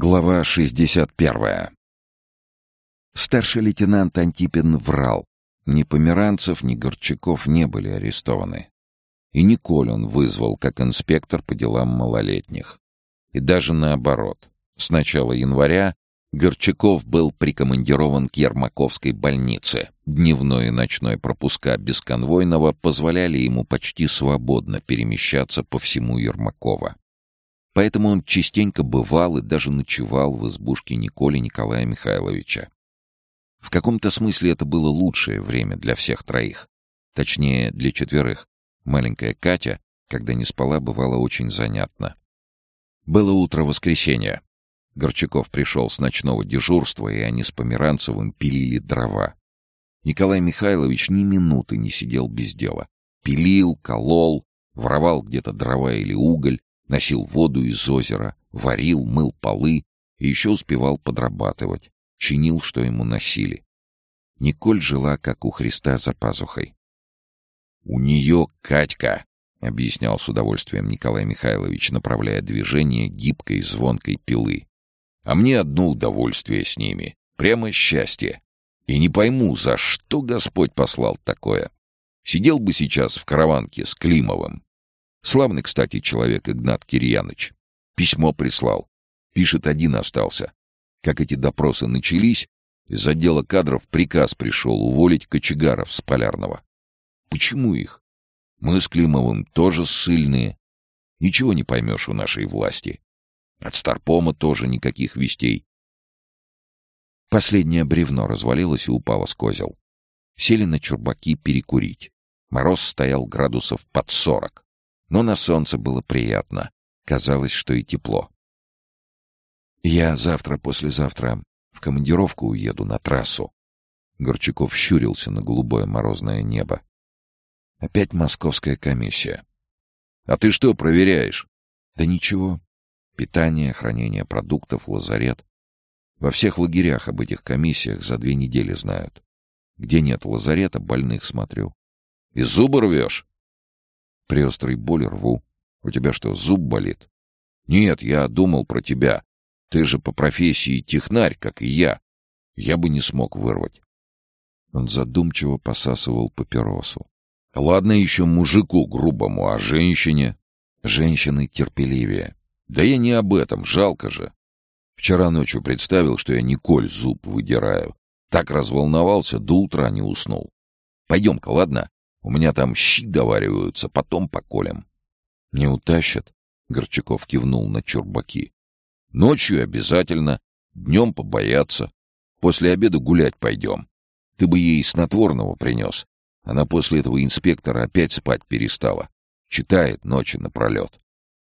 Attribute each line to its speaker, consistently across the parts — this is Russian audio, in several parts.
Speaker 1: Глава 61. Старший лейтенант Антипин врал. Ни Померанцев, ни Горчаков не были арестованы. И Николь он вызвал как инспектор по делам малолетних. И даже наоборот. С начала января Горчаков был прикомандирован к Ермаковской больнице. Дневной и ночной пропуска бесконвойного позволяли ему почти свободно перемещаться по всему Ермакова. Поэтому он частенько бывал и даже ночевал в избушке Николи Николая Михайловича. В каком-то смысле это было лучшее время для всех троих. Точнее, для четверых. Маленькая Катя, когда не спала, бывало очень занятно. Было утро воскресенья. Горчаков пришел с ночного дежурства, и они с Померанцевым пилили дрова. Николай Михайлович ни минуты не сидел без дела. Пилил, колол, воровал где-то дрова или уголь, Носил воду из озера, варил, мыл полы и еще успевал подрабатывать. Чинил, что ему носили. Николь жила, как у Христа, за пазухой. «У нее Катька», — объяснял с удовольствием Николай Михайлович, направляя движение гибкой звонкой пилы. «А мне одно удовольствие с ними. Прямо счастье. И не пойму, за что Господь послал такое. Сидел бы сейчас в караванке с Климовым, Славный, кстати, человек Игнат Кирьяныч. Письмо прислал. Пишет, один остался. Как эти допросы начались, из отдела кадров приказ пришел уволить кочегаров с Полярного. Почему их? Мы с Климовым тоже ссыльные. Ничего не поймешь у нашей власти. От Старпома тоже никаких вестей. Последнее бревно развалилось и упало с козел. Сели на чурбаки перекурить. Мороз стоял градусов под сорок. Но на солнце было приятно. Казалось, что и тепло. «Я завтра-послезавтра в командировку уеду на трассу». Горчаков щурился на голубое морозное небо. «Опять московская комиссия». «А ты что проверяешь?» «Да ничего. Питание, хранение продуктов, лазарет. Во всех лагерях об этих комиссиях за две недели знают. Где нет лазарета, больных смотрю. И зубы рвешь? При острой боли рву. У тебя что, зуб болит? Нет, я думал про тебя. Ты же по профессии технарь, как и я. Я бы не смог вырвать. Он задумчиво посасывал папиросу. Ладно еще мужику грубому, а женщине? Женщины терпеливее. Да я не об этом, жалко же. Вчера ночью представил, что я Николь зуб выдираю. Так разволновался, до утра не уснул. Пойдем-ка, ладно? У меня там щи довариваются, потом поколем. — Не утащат? — Горчаков кивнул на чурбаки. — Ночью обязательно, днем побояться. После обеда гулять пойдем. Ты бы ей снотворного принес. Она после этого инспектора опять спать перестала. Читает ночи напролет.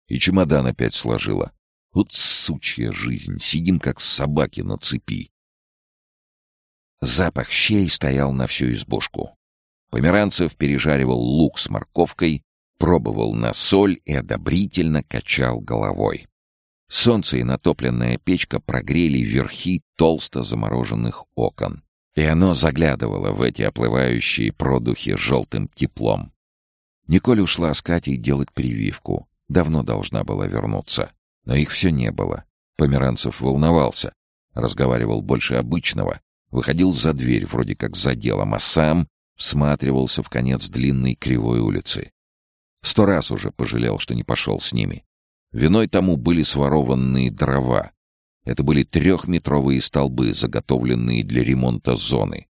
Speaker 1: И чемодан опять сложила. Вот сучья жизнь, сидим как собаки на цепи. Запах щей стоял на всю избушку. Померанцев пережаривал лук с морковкой, пробовал на соль и одобрительно качал головой. Солнце и натопленная печка прогрели верхи толсто замороженных окон, и оно заглядывало в эти оплывающие продухи желтым теплом. Николь ушла с Катей делать прививку. Давно должна была вернуться, но их все не было. Померанцев волновался, разговаривал больше обычного, выходил за дверь вроде как за делом, а сам всматривался в конец длинной кривой улицы. Сто раз уже пожалел, что не пошел с ними. Виной тому были сворованные дрова. Это были трехметровые столбы, заготовленные для ремонта зоны.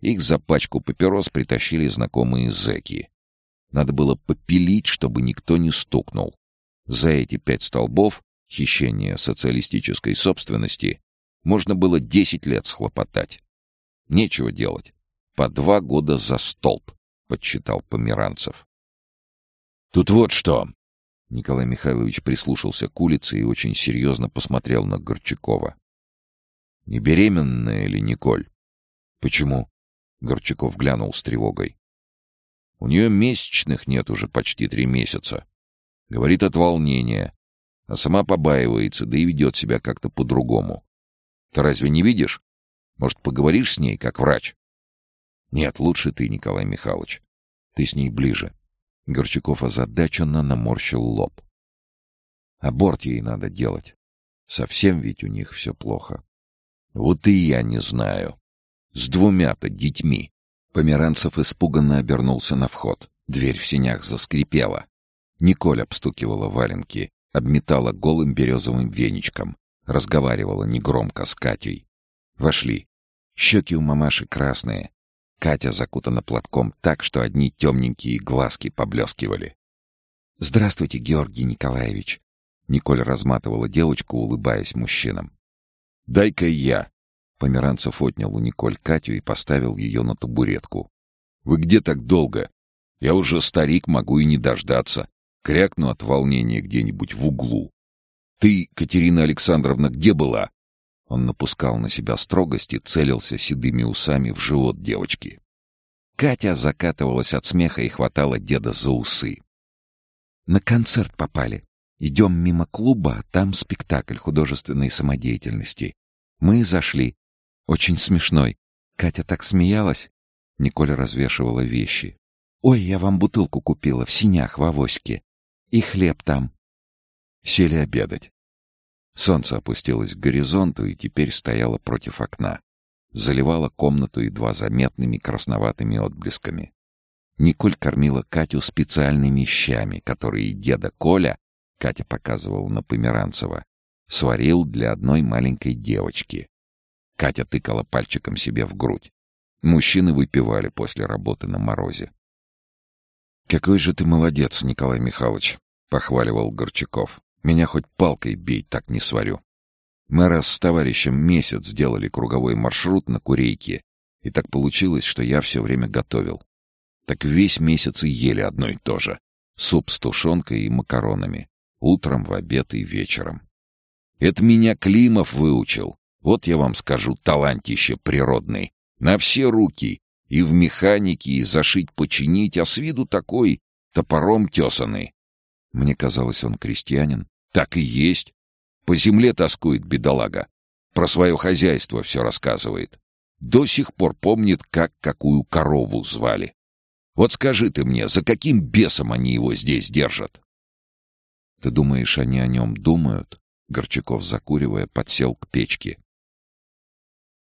Speaker 1: Их за пачку папирос притащили знакомые зэки. Надо было попилить, чтобы никто не стукнул. За эти пять столбов, хищения социалистической собственности, можно было десять лет схлопотать. Нечего делать. По два года за столб, подсчитал Померанцев. Тут вот что. Николай Михайлович прислушался к улице и очень серьезно посмотрел на Горчакова. Не беременная ли Николь? Почему? Горчаков глянул с тревогой. У нее месячных нет уже почти три месяца. Говорит от волнения, а сама побаивается, да и ведет себя как-то по-другому. Ты разве не видишь? Может, поговоришь с ней, как врач? Нет, лучше ты, Николай Михайлович. Ты с ней ближе. Горчаков озадаченно наморщил лоб. Аборт ей надо делать. Совсем ведь у них все плохо. Вот и я не знаю. С двумя-то детьми. Померанцев испуганно обернулся на вход. Дверь в синях заскрипела. Николь обстукивала валенки, обметала голым березовым веничком, разговаривала негромко с Катей. Вошли. Щеки у мамаши красные. Катя закутана платком так, что одни темненькие глазки поблескивали. «Здравствуйте, Георгий Николаевич!» Николь разматывала девочку, улыбаясь мужчинам. «Дай-ка я!» Померанцев отнял у Николь Катю и поставил ее на табуретку. «Вы где так долго? Я уже старик, могу и не дождаться. Крякну от волнения где-нибудь в углу. Ты, Катерина Александровна, где была?» Он напускал на себя строгость и целился седыми усами в живот девочки. Катя закатывалась от смеха и хватала деда за усы. «На концерт попали. Идем мимо клуба, а там спектакль художественной самодеятельности. Мы зашли. Очень смешной. Катя так смеялась. Николя развешивала вещи. «Ой, я вам бутылку купила в синях в авоське. И хлеб там». Сели обедать. Солнце опустилось к горизонту и теперь стояло против окна. Заливало комнату едва заметными красноватыми отблесками. Николь кормила Катю специальными щами, которые деда Коля, Катя показывала на Померанцева, сварил для одной маленькой девочки. Катя тыкала пальчиком себе в грудь. Мужчины выпивали после работы на морозе. «Какой же ты молодец, Николай Михайлович!» — похваливал Горчаков. Меня хоть палкой бей, так не сварю. Мы раз с товарищем месяц сделали круговой маршрут на Курейке, и так получилось, что я все время готовил. Так весь месяц и ели одно и то же. Суп с тушенкой и макаронами. Утром, в обед и вечером. Это меня Климов выучил. Вот я вам скажу, талантище природный. На все руки. И в механике, и зашить-починить, а с виду такой топором тесанный. Мне казалось, он крестьянин. Так и есть. По земле тоскует бедолага. Про свое хозяйство все рассказывает. До сих пор помнит, как какую корову звали. Вот скажи ты мне, за каким бесом они его здесь держат? Ты думаешь, они о нем думают? Горчаков, закуривая, подсел к печке.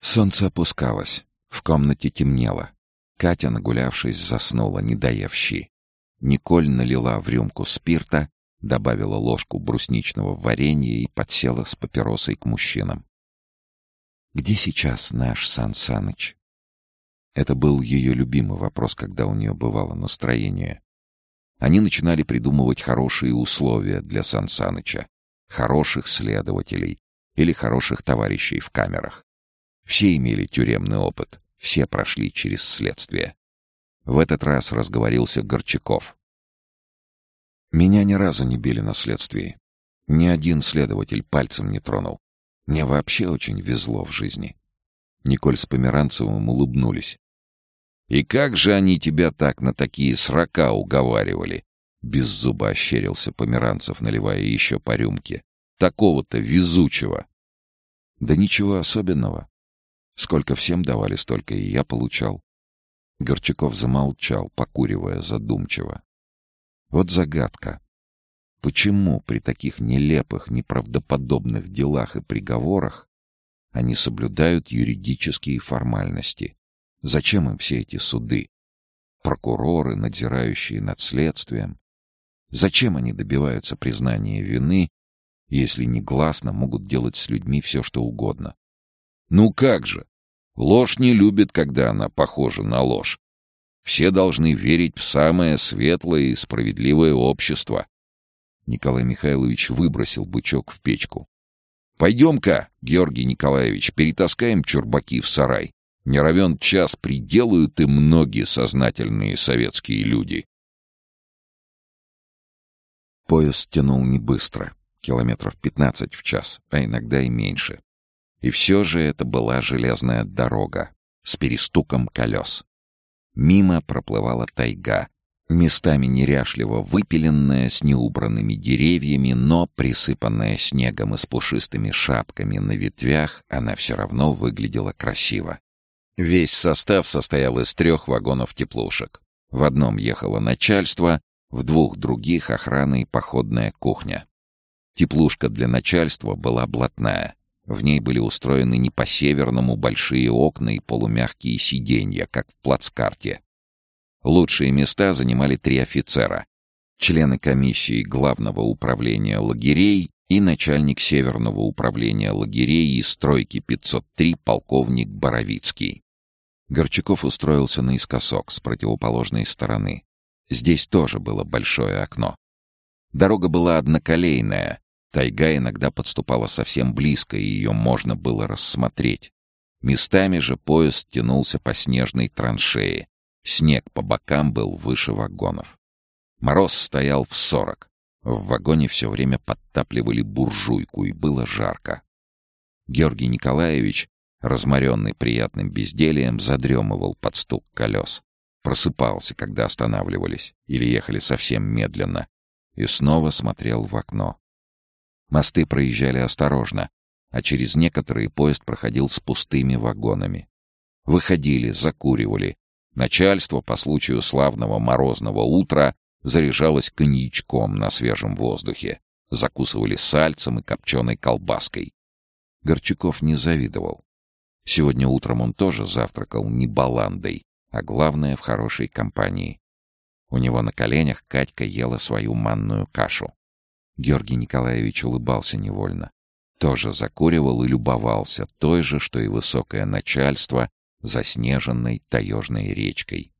Speaker 1: Солнце опускалось. В комнате темнело. Катя, нагулявшись, заснула, не доев. Николь налила в рюмку спирта, добавила ложку брусничного варенья и подсела с папиросой к мужчинам. «Где сейчас наш Сан Саныч?» Это был ее любимый вопрос, когда у нее бывало настроение. Они начинали придумывать хорошие условия для Сан Саныча, хороших следователей или хороших товарищей в камерах. Все имели тюремный опыт, все прошли через следствие. В этот раз разговорился Горчаков. Меня ни разу не били на следствии. Ни один следователь пальцем не тронул. Мне вообще очень везло в жизни. Николь с Померанцевым улыбнулись. «И как же они тебя так на такие срока уговаривали?» Без зуба ощерился Померанцев, наливая еще по рюмке. «Такого-то везучего!» «Да ничего особенного. Сколько всем давали, столько и я получал. Горчаков замолчал, покуривая задумчиво. Вот загадка. Почему при таких нелепых, неправдоподобных делах и приговорах они соблюдают юридические формальности? Зачем им все эти суды? Прокуроры, надзирающие над следствием? Зачем они добиваются признания вины, если негласно могут делать с людьми все, что угодно? Ну как же? Ложь не любит, когда она похожа на ложь. Все должны верить в самое светлое и справедливое общество. Николай Михайлович выбросил бычок в печку. «Пойдем-ка, Георгий Николаевич, перетаскаем чурбаки в сарай. Не равен час приделают и многие сознательные советские люди». Поезд тянул не быстро, километров пятнадцать в час, а иногда и меньше. И все же это была железная дорога с перестуком колес. Мимо проплывала тайга, местами неряшливо выпиленная, с неубранными деревьями, но присыпанная снегом и с пушистыми шапками на ветвях, она все равно выглядела красиво. Весь состав состоял из трех вагонов теплушек. В одном ехало начальство, в двух других — охрана и походная кухня. Теплушка для начальства была блатная. В ней были устроены не по-северному большие окна и полумягкие сиденья, как в плацкарте. Лучшие места занимали три офицера. Члены комиссии Главного управления лагерей и начальник Северного управления лагерей и стройки 503 полковник Боровицкий. Горчаков устроился наискосок с противоположной стороны. Здесь тоже было большое окно. Дорога была одноколейная, тайга иногда подступала совсем близко, и ее можно было рассмотреть. Местами же поезд тянулся по снежной траншее. Снег по бокам был выше вагонов. Мороз стоял в сорок. В вагоне все время подтапливали буржуйку, и было жарко. Георгий Николаевич, разморенный приятным бездельем, задремывал под стук колес. Просыпался, когда останавливались или ехали совсем медленно, и снова смотрел в окно. Мосты проезжали осторожно, а через некоторые поезд проходил с пустыми вагонами. Выходили, закуривали. Начальство по случаю славного морозного утра заряжалось коньячком на свежем воздухе, закусывали сальцем и копченой колбаской. Горчаков не завидовал. Сегодня утром он тоже завтракал не баландой, а главное — в хорошей компании. У него на коленях Катька ела свою манную кашу. Георгий Николаевич улыбался невольно. Тоже закуривал и любовался той же, что и высокое начальство, заснеженной таежной речкой.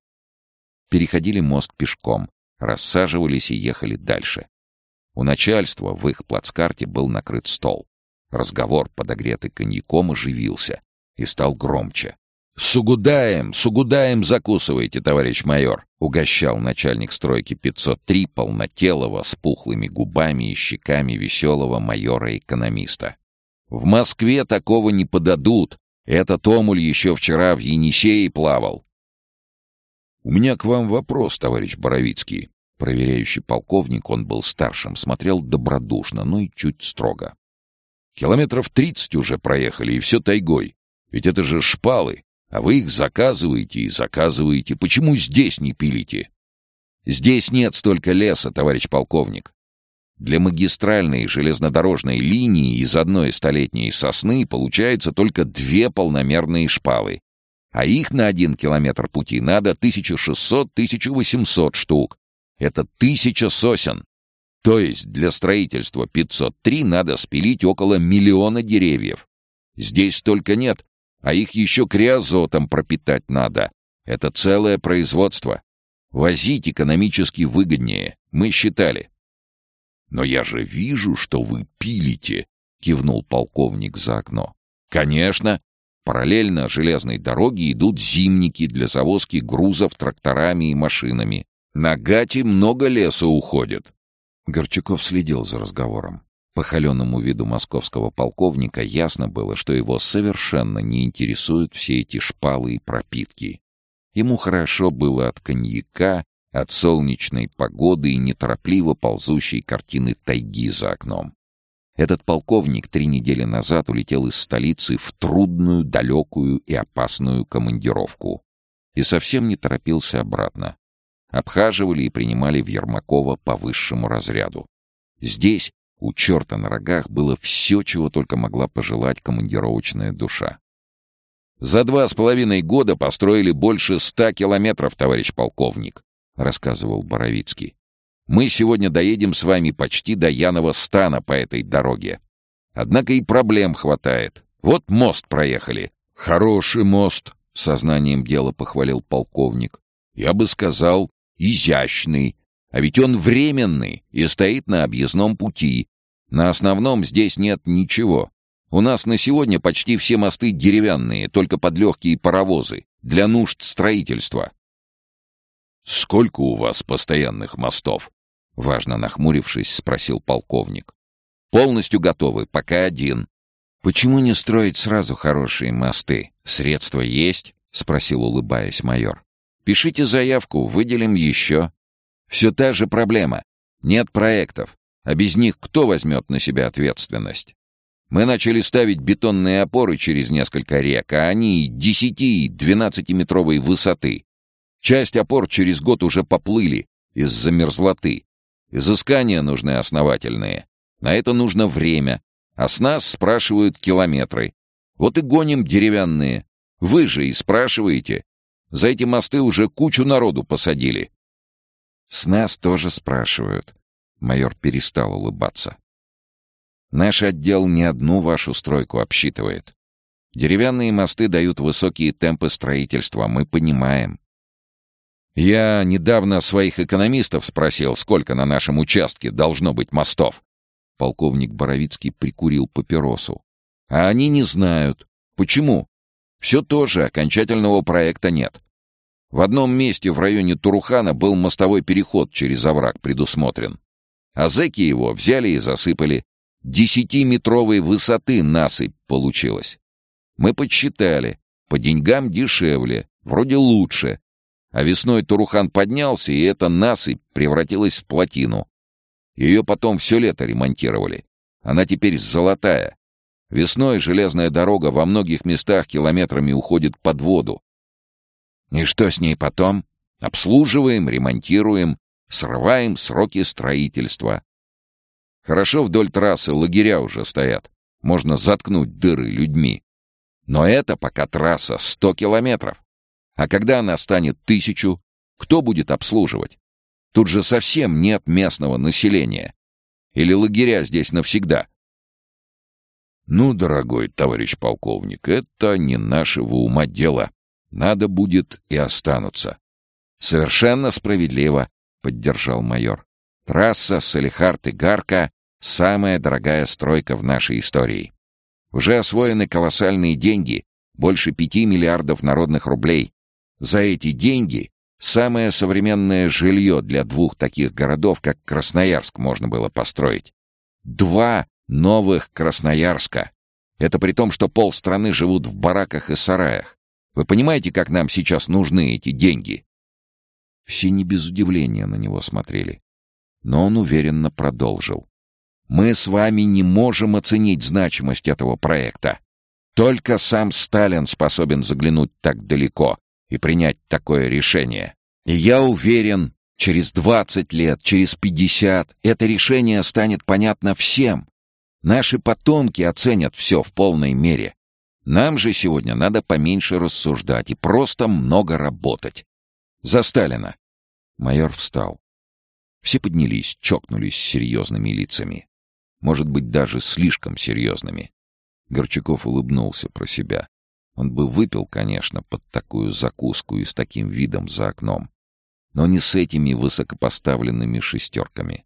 Speaker 1: Переходили мост пешком, рассаживались и ехали дальше. У начальства в их плацкарте был накрыт стол. Разговор, подогретый коньяком, оживился и стал громче. «Сугудаем, сугудаем закусывайте, товарищ майор!» — угощал начальник стройки 503 полнотелого с пухлыми губами и щеками веселого майора-экономиста. «В Москве такого не подадут. Этот омуль еще вчера в Енисее плавал». «У меня к вам вопрос, товарищ Боровицкий». Проверяющий полковник, он был старшим, смотрел добродушно, но и чуть строго. «Километров тридцать уже проехали, и все тайгой. Ведь это же шпалы, а вы их заказываете и заказываете. Почему здесь не пилите? Здесь нет столько леса, товарищ полковник. Для магистральной железнодорожной линии из одной столетней сосны получается только две полномерные шпалы. А их на один километр пути надо 1600-1800 штук. Это тысяча сосен. То есть для строительства 503 надо спилить около миллиона деревьев. Здесь столько нет, а их еще криозотом пропитать надо. Это целое производство. Возить экономически выгоднее, мы считали. «Но я же вижу, что вы пилите», — кивнул полковник за окно. «Конечно. Параллельно железной дороге идут зимники для завозки грузов тракторами и машинами. На Гате много леса уходит». Горчаков следил за разговором. По холеному виду московского полковника ясно было, что его совершенно не интересуют все эти шпалы и пропитки. Ему хорошо было от коньяка, от солнечной погоды и неторопливо ползущей картины тайги за окном. Этот полковник три недели назад улетел из столицы в трудную, далекую и опасную командировку. И совсем не торопился обратно. Обхаживали и принимали в Ермакова по высшему разряду. Здесь у черта на рогах было все, чего только могла пожелать командировочная душа. «За два с половиной года построили больше ста километров, товарищ полковник», — рассказывал Боровицкий. «Мы сегодня доедем с вами почти до Янова стана по этой дороге. Однако и проблем хватает. Вот мост проехали». «Хороший мост», — сознанием дела похвалил полковник. «Я бы сказал, изящный. А ведь он временный и стоит на объездном пути, на основном здесь нет ничего. У нас на сегодня почти все мосты деревянные, только под легкие паровозы, для нужд строительства. «Сколько у вас постоянных мостов?» — важно нахмурившись, спросил полковник. «Полностью готовы, пока один». «Почему не строить сразу хорошие мосты? Средства есть?» — спросил, улыбаясь майор. «Пишите заявку, выделим еще». «Все та же проблема. Нет проектов. А без них кто возьмет на себя ответственность? Мы начали ставить бетонные опоры через несколько рек, а они 10 и 12-метровой высоты. Часть опор через год уже поплыли из-за мерзлоты. Изыскания нужны основательные. На это нужно время, а с нас спрашивают километры. Вот и гоним деревянные. Вы же и спрашиваете. За эти мосты уже кучу народу посадили. С нас тоже спрашивают. Майор перестал улыбаться. Наш отдел не одну вашу стройку обсчитывает. Деревянные мосты дают высокие темпы строительства, мы понимаем. Я недавно своих экономистов спросил, сколько на нашем участке должно быть мостов. Полковник Боровицкий прикурил папиросу. А они не знают. Почему? Все тоже окончательного проекта нет. В одном месте в районе Турухана был мостовой переход через овраг предусмотрен. А зэки его взяли и засыпали. Десятиметровой высоты насыпь получилась. Мы подсчитали. По деньгам дешевле, вроде лучше. А весной Турухан поднялся, и эта насыпь превратилась в плотину. Ее потом все лето ремонтировали. Она теперь золотая. Весной железная дорога во многих местах километрами уходит под воду. И что с ней потом? Обслуживаем, ремонтируем, срываем сроки строительства. Хорошо вдоль трассы лагеря уже стоят. Можно заткнуть дыры людьми. Но это пока трасса 100 километров. А когда она станет тысячу, кто будет обслуживать? Тут же совсем нет местного населения. Или лагеря здесь навсегда? Ну, дорогой товарищ полковник, это не нашего ума дело. Надо будет и останутся. Совершенно справедливо, поддержал майор. Трасса Салихард-Игарка — самая дорогая стройка в нашей истории. Уже освоены колоссальные деньги, больше пяти миллиардов народных рублей. За эти деньги самое современное жилье для двух таких городов, как Красноярск, можно было построить. Два новых Красноярска. Это при том, что полстраны живут в бараках и сараях. Вы понимаете, как нам сейчас нужны эти деньги?» Все не без удивления на него смотрели. Но он уверенно продолжил. «Мы с вами не можем оценить значимость этого проекта. Только сам Сталин способен заглянуть так далеко и принять такое решение. И я уверен, через 20 лет, через 50 это решение станет понятно всем. Наши потомки оценят все в полной мере. Нам же сегодня надо поменьше рассуждать и просто много работать. За Сталина!» Майор встал. Все поднялись, чокнулись серьезными лицами. Может быть, даже слишком серьезными. Горчаков улыбнулся про себя. Он бы выпил, конечно, под такую закуску и с таким видом за окном. Но не с этими высокопоставленными шестерками.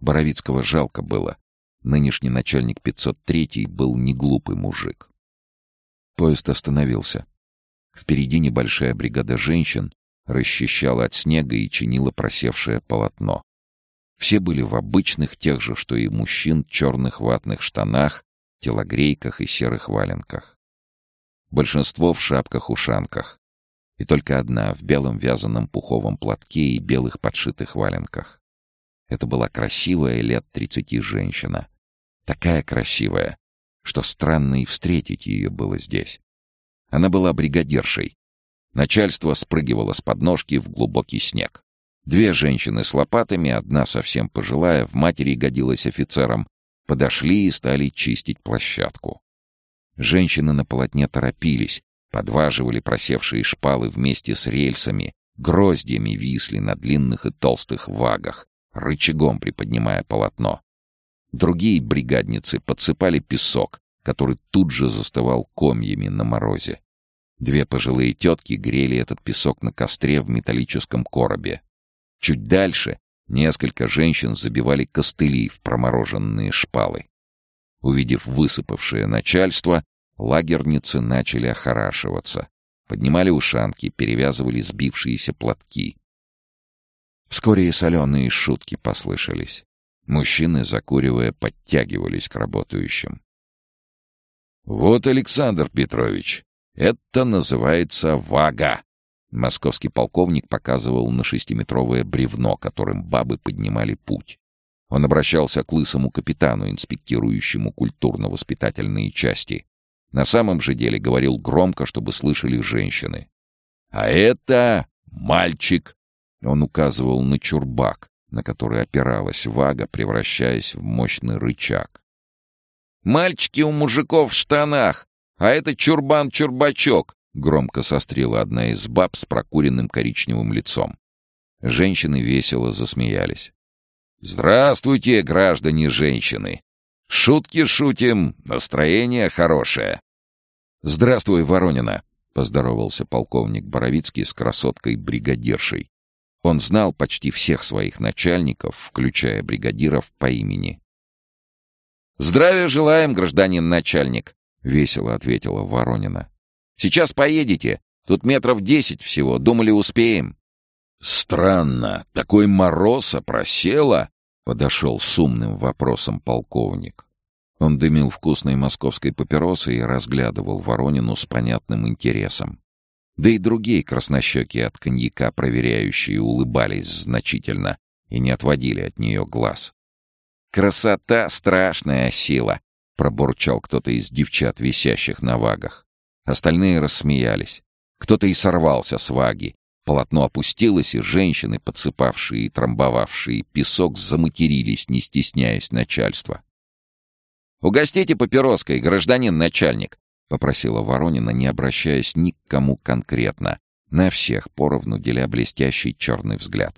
Speaker 1: Боровицкого жалко было. Нынешний начальник 503 был не глупый мужик. Поезд остановился. Впереди небольшая бригада женщин расчищала от снега и чинила просевшее полотно. Все были в обычных, тех же, что и мужчин, черных ватных штанах, телогрейках и серых валенках. Большинство в шапках-ушанках. И только одна в белом вязаном пуховом платке и белых подшитых валенках. Это была красивая лет тридцати женщина. Такая красивая, что странно и встретить ее было здесь. Она была бригадиршей. Начальство спрыгивало с подножки в глубокий снег. Две женщины с лопатами, одна совсем пожилая, в матери годилась офицером, подошли и стали чистить площадку. Женщины на полотне торопились, подваживали просевшие шпалы вместе с рельсами, гроздьями висли на длинных и толстых вагах, рычагом приподнимая полотно. Другие бригадницы подсыпали песок, который тут же застывал комьями на морозе. Две пожилые тетки грели этот песок на костре в металлическом коробе. Чуть дальше несколько женщин забивали костыли в промороженные шпалы. Увидев высыпавшее начальство, лагерницы начали охорашиваться. Поднимали ушанки, перевязывали сбившиеся платки. Вскоре и соленые шутки послышались. Мужчины, закуривая, подтягивались к работающим. «Вот, Александр Петрович, это называется вага!» Московский полковник показывал на шестиметровое бревно, которым бабы поднимали путь. Он обращался к лысому капитану, инспектирующему культурно-воспитательные части. На самом же деле говорил громко, чтобы слышали женщины. «А это мальчик!» Он указывал на чурбак, на который опиралась вага, превращаясь в мощный рычаг.
Speaker 2: «Мальчики у мужиков в штанах, а это чурбан-чурбачок!» — громко сострила одна из баб с прокуренным коричневым лицом.
Speaker 1: Женщины весело засмеялись.
Speaker 2: «Здравствуйте, граждане женщины! Шутки шутим, настроение хорошее!»
Speaker 1: «Здравствуй, Воронина!» — поздоровался полковник Боровицкий с красоткой-бригадиршей. Он знал почти всех своих начальников, включая бригадиров по имени.
Speaker 2: «Здравия желаем, гражданин начальник!» — весело ответила Воронина. «Сейчас поедете. Тут метров десять всего. Думали, успеем».
Speaker 1: «Странно. Такой мороз опросела!» — подошел с умным вопросом полковник. Он дымил вкусной московской папиросой и разглядывал Воронину с понятным интересом. Да и другие краснощеки от коньяка проверяющие улыбались значительно и не отводили от нее глаз.
Speaker 2: «Красота — страшная сила!» — пробурчал кто-то из девчат, висящих на вагах.
Speaker 1: Остальные рассмеялись. Кто-то и сорвался с ваги. Полотно опустилось, и женщины, подсыпавшие и трамбовавшие песок, заматерились, не стесняясь начальства.
Speaker 2: «Угостите папироской, гражданин начальник!»
Speaker 1: — попросила Воронина, не обращаясь ни к кому конкретно, на всех поровну деля блестящий черный взгляд.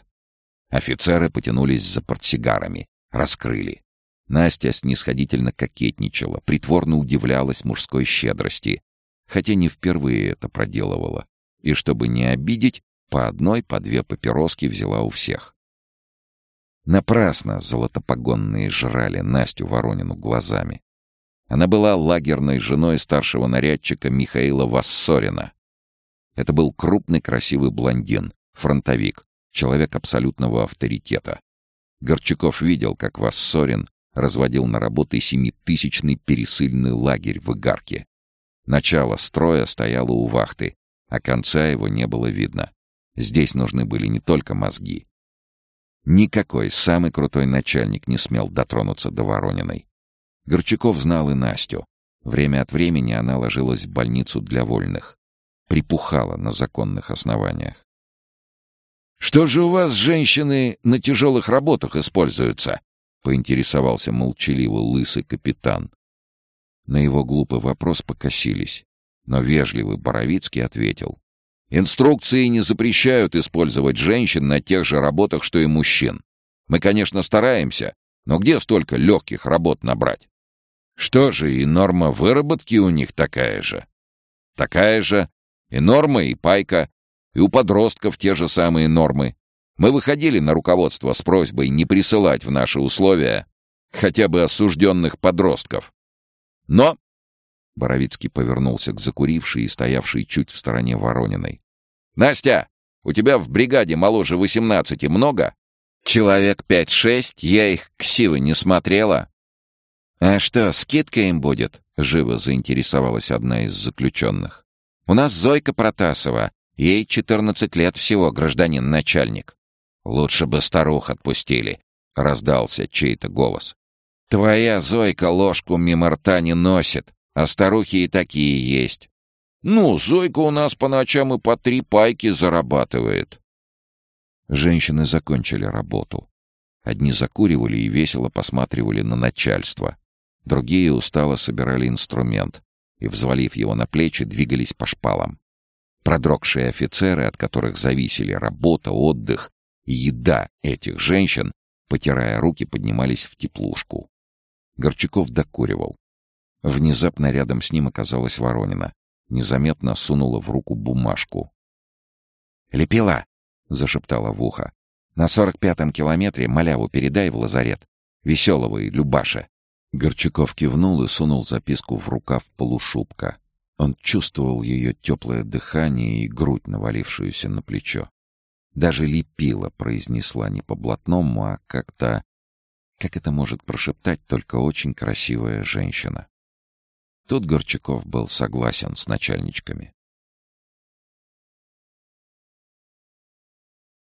Speaker 1: Офицеры потянулись за портсигарами, раскрыли. Настя снисходительно кокетничала, притворно удивлялась мужской щедрости, хотя не впервые это проделывала, и, чтобы не обидеть, по одной, по две папироски взяла у всех. Напрасно золотопогонные жрали Настю Воронину глазами. Она была лагерной женой старшего нарядчика Михаила Вассорина. Это был крупный красивый блондин, фронтовик, человек абсолютного авторитета. Горчаков видел, как Вассорин разводил на работы семитысячный пересыльный лагерь в Игарке. Начало строя стояло у вахты, а конца его не было видно. Здесь нужны были не только мозги. Никакой самый крутой начальник не смел дотронуться до Ворониной. Горчаков знал и Настю. Время от времени она ложилась в больницу для вольных. Припухала на законных основаниях.
Speaker 2: «Что же у вас, женщины, на тяжелых работах используются?» — поинтересовался молчаливый лысый капитан.
Speaker 1: На его глупый вопрос покосились, но вежливый Боровицкий ответил.
Speaker 2: «Инструкции не запрещают использовать женщин на тех же работах, что и мужчин. Мы, конечно, стараемся, но где столько легких работ набрать? Что же, и норма выработки у них такая же? Такая же. И норма, и пайка. И у подростков те же самые нормы. Мы выходили на руководство с просьбой не присылать в наши условия хотя бы осужденных подростков. Но... Боровицкий повернулся к закурившей и стоявшей чуть в стороне Ворониной. «Настя, у тебя в бригаде моложе восемнадцати много?» «Человек пять-шесть, я их ксивы не смотрела.
Speaker 1: «А что, скидка им будет?» — живо заинтересовалась одна из заключенных. «У нас Зойка Протасова. Ей четырнадцать лет всего, гражданин начальник».
Speaker 2: «Лучше бы старух отпустили», — раздался чей-то голос.
Speaker 1: «Твоя Зойка ложку мимо рта не носит, а старухи и такие есть».
Speaker 2: «Ну, Зойка у нас по ночам и по три пайки зарабатывает».
Speaker 1: Женщины закончили работу. Одни закуривали и весело посматривали на начальство. Другие устало собирали инструмент и, взвалив его на плечи, двигались по шпалам. Продрогшие офицеры, от которых зависели работа, отдых еда этих женщин, потирая руки, поднимались в теплушку. Горчаков докуривал. Внезапно рядом с ним оказалась Воронина. Незаметно сунула в руку бумажку. «Лепила!» — зашептала в ухо. «На сорок пятом километре маляву передай в лазарет. Веселого и Любаша. Горчаков кивнул и сунул записку в рукав полушубка. Он чувствовал ее теплое дыхание и грудь, навалившуюся на плечо. Даже лепила произнесла не по-блатному, а как-то... Как это может прошептать только очень красивая женщина? Тут Горчаков был согласен с начальничками.